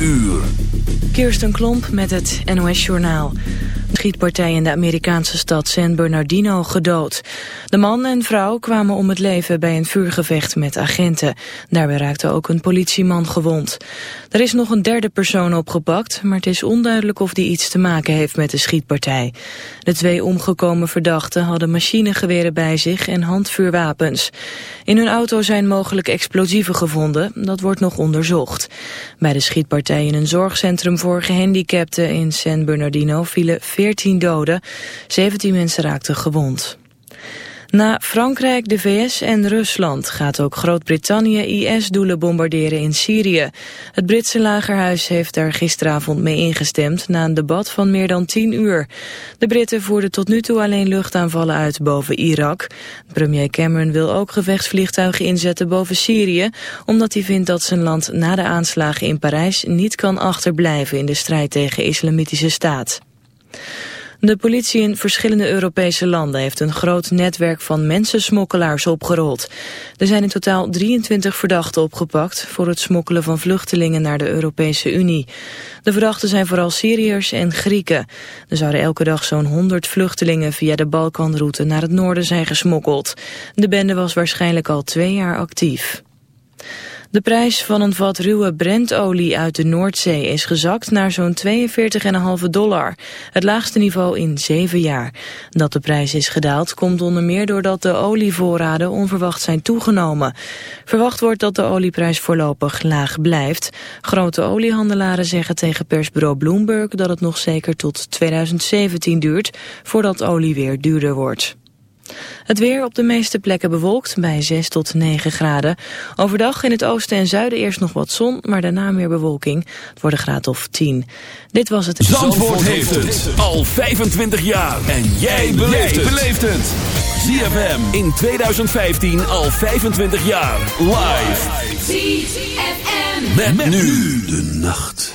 Uur. Kirsten Klomp met het NOS-journaal. Schietpartij in de Amerikaanse stad San Bernardino gedood. De man en vrouw kwamen om het leven bij een vuurgevecht met agenten. Daarbij raakte ook een politieman gewond. Er is nog een derde persoon opgepakt, maar het is onduidelijk of die iets te maken heeft met de schietpartij. De twee omgekomen verdachten hadden machinegeweren bij zich en handvuurwapens. In hun auto zijn mogelijk explosieven gevonden, dat wordt nog onderzocht. Bij de schietpartij in een zorgcentrum voor gehandicapten in San Bernardino vielen 14 doden, 17 mensen raakten gewond. Na Frankrijk, de VS en Rusland gaat ook Groot-Brittannië IS-doelen bombarderen in Syrië. Het Britse lagerhuis heeft daar gisteravond mee ingestemd na een debat van meer dan 10 uur. De Britten voerden tot nu toe alleen luchtaanvallen uit boven Irak. Premier Cameron wil ook gevechtsvliegtuigen inzetten boven Syrië, omdat hij vindt dat zijn land na de aanslagen in Parijs niet kan achterblijven in de strijd tegen islamitische staat. De politie in verschillende Europese landen heeft een groot netwerk van mensensmokkelaars opgerold. Er zijn in totaal 23 verdachten opgepakt voor het smokkelen van vluchtelingen naar de Europese Unie. De verdachten zijn vooral Syriërs en Grieken. Er zouden elke dag zo'n 100 vluchtelingen via de Balkanroute naar het noorden zijn gesmokkeld. De bende was waarschijnlijk al twee jaar actief. De prijs van een vat ruwe Brentolie uit de Noordzee is gezakt naar zo'n 42,5 dollar. Het laagste niveau in zeven jaar. Dat de prijs is gedaald komt onder meer doordat de olievoorraden onverwacht zijn toegenomen. Verwacht wordt dat de olieprijs voorlopig laag blijft. Grote oliehandelaren zeggen tegen persbureau Bloomberg dat het nog zeker tot 2017 duurt voordat olie weer duurder wordt. Het weer op de meeste plekken bewolkt bij 6 tot 9 graden. Overdag in het oosten en zuiden eerst nog wat zon, maar daarna meer bewolking. Het wordt een graad of 10. Dit was het... Zandvoort, heeft het al 25 jaar. En jij beleeft het. ZFM in 2015 al 25 jaar. Live. ZFM. met nu de nacht.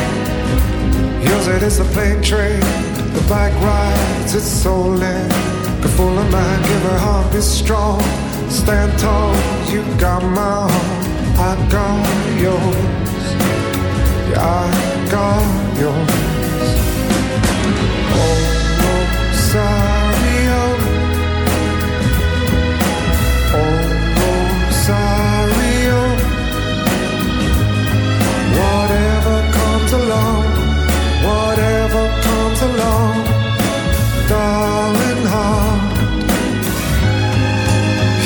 Yours it is the plane train, the bike rides, it's so land. The full of mind, give her heart, be strong. Stand tall, you got my heart, I got yours. Yeah, I got yours. Of giving up.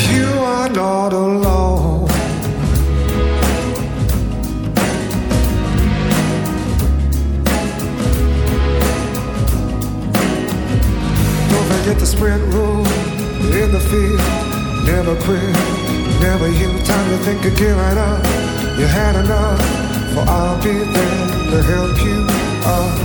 You are not alone Don't forget the spirit rule in the field never pray never give time to think again right now You had enough, for I'll be there to help you up.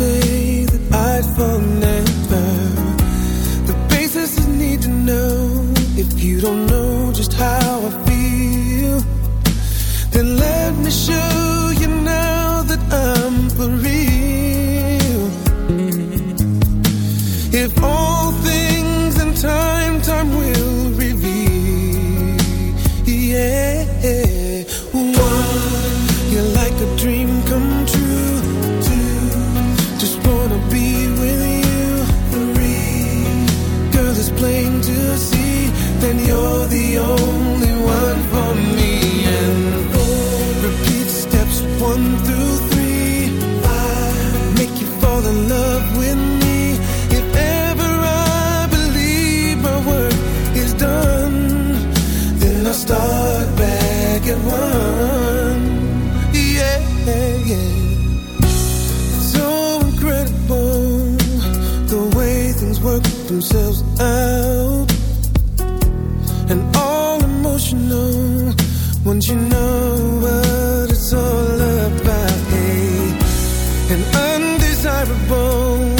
say that I'd fallen never. The basis is need to know. If you don't know just how I feel, then let me show you now that I'm for real. If all things in time, time will reveal. Yeah. you're the only one for me. And repeat steps one through three. Make you fall in love with me. If ever I believe my work is done, then I start back at one. Yeah, yeah. So incredible the way things work themselves out and all emotional once you know what it's all about. Hey, undesirable.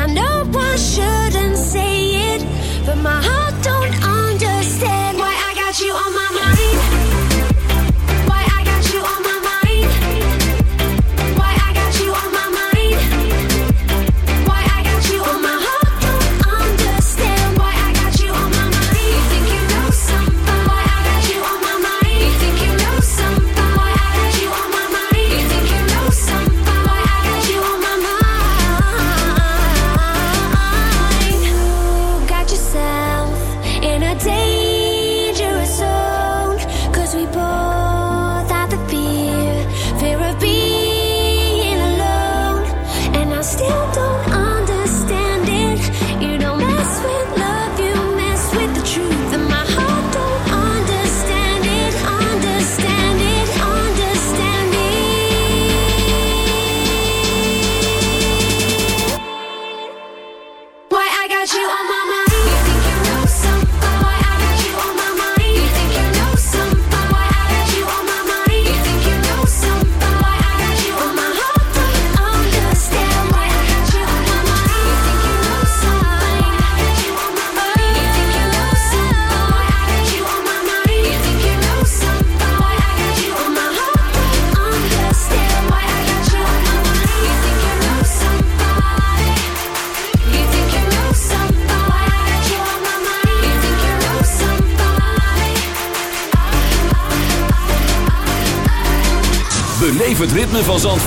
I know I shouldn't say it, but my heart don't.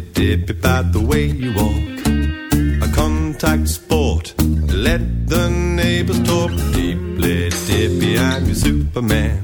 Dippy about the way you walk. A contact sport. Let the neighbors talk. Deeply dippy, I'm your Superman.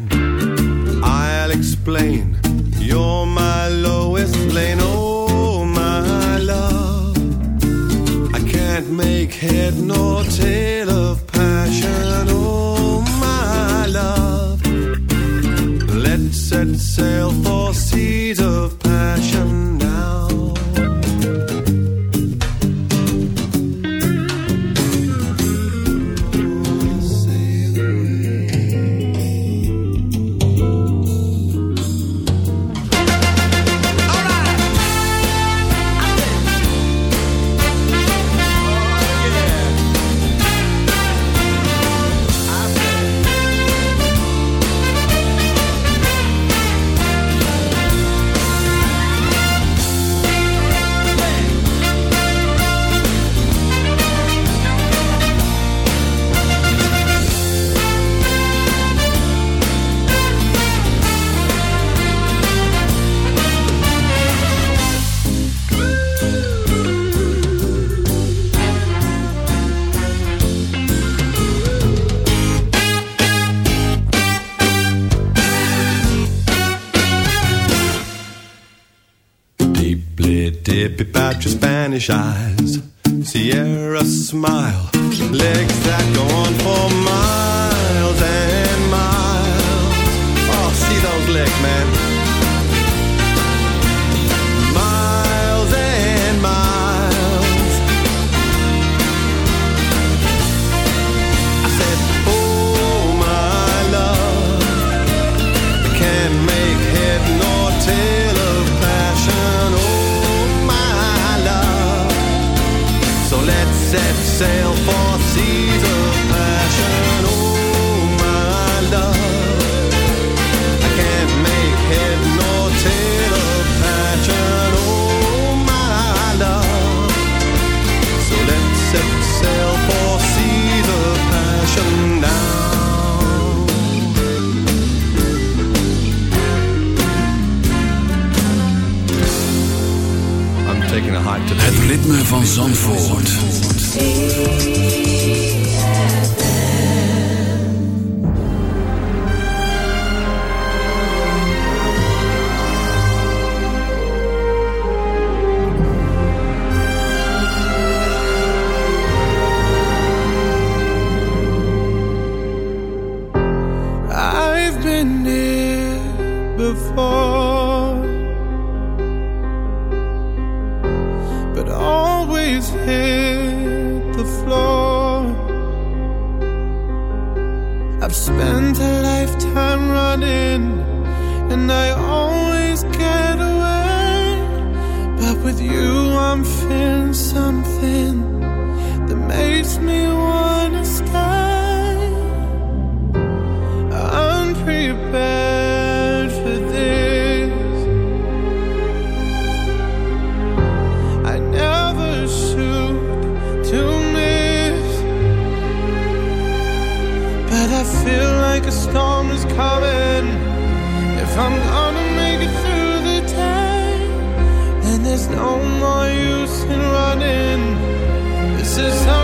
there's no more use in running. This is how.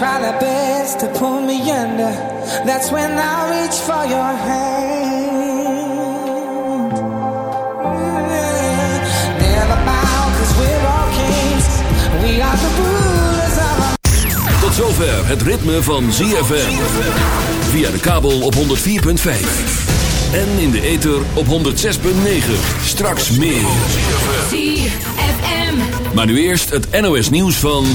try their best to pull me under. That's when I reach for your hand. Yeah. Never bow, cause we're all kings. We are the rulers of our Tot zover het ritme van ZFM. Via de kabel op 104.5. En in de ether op 106.9. Straks meer. ZFM. Maar nu eerst het NOS nieuws van...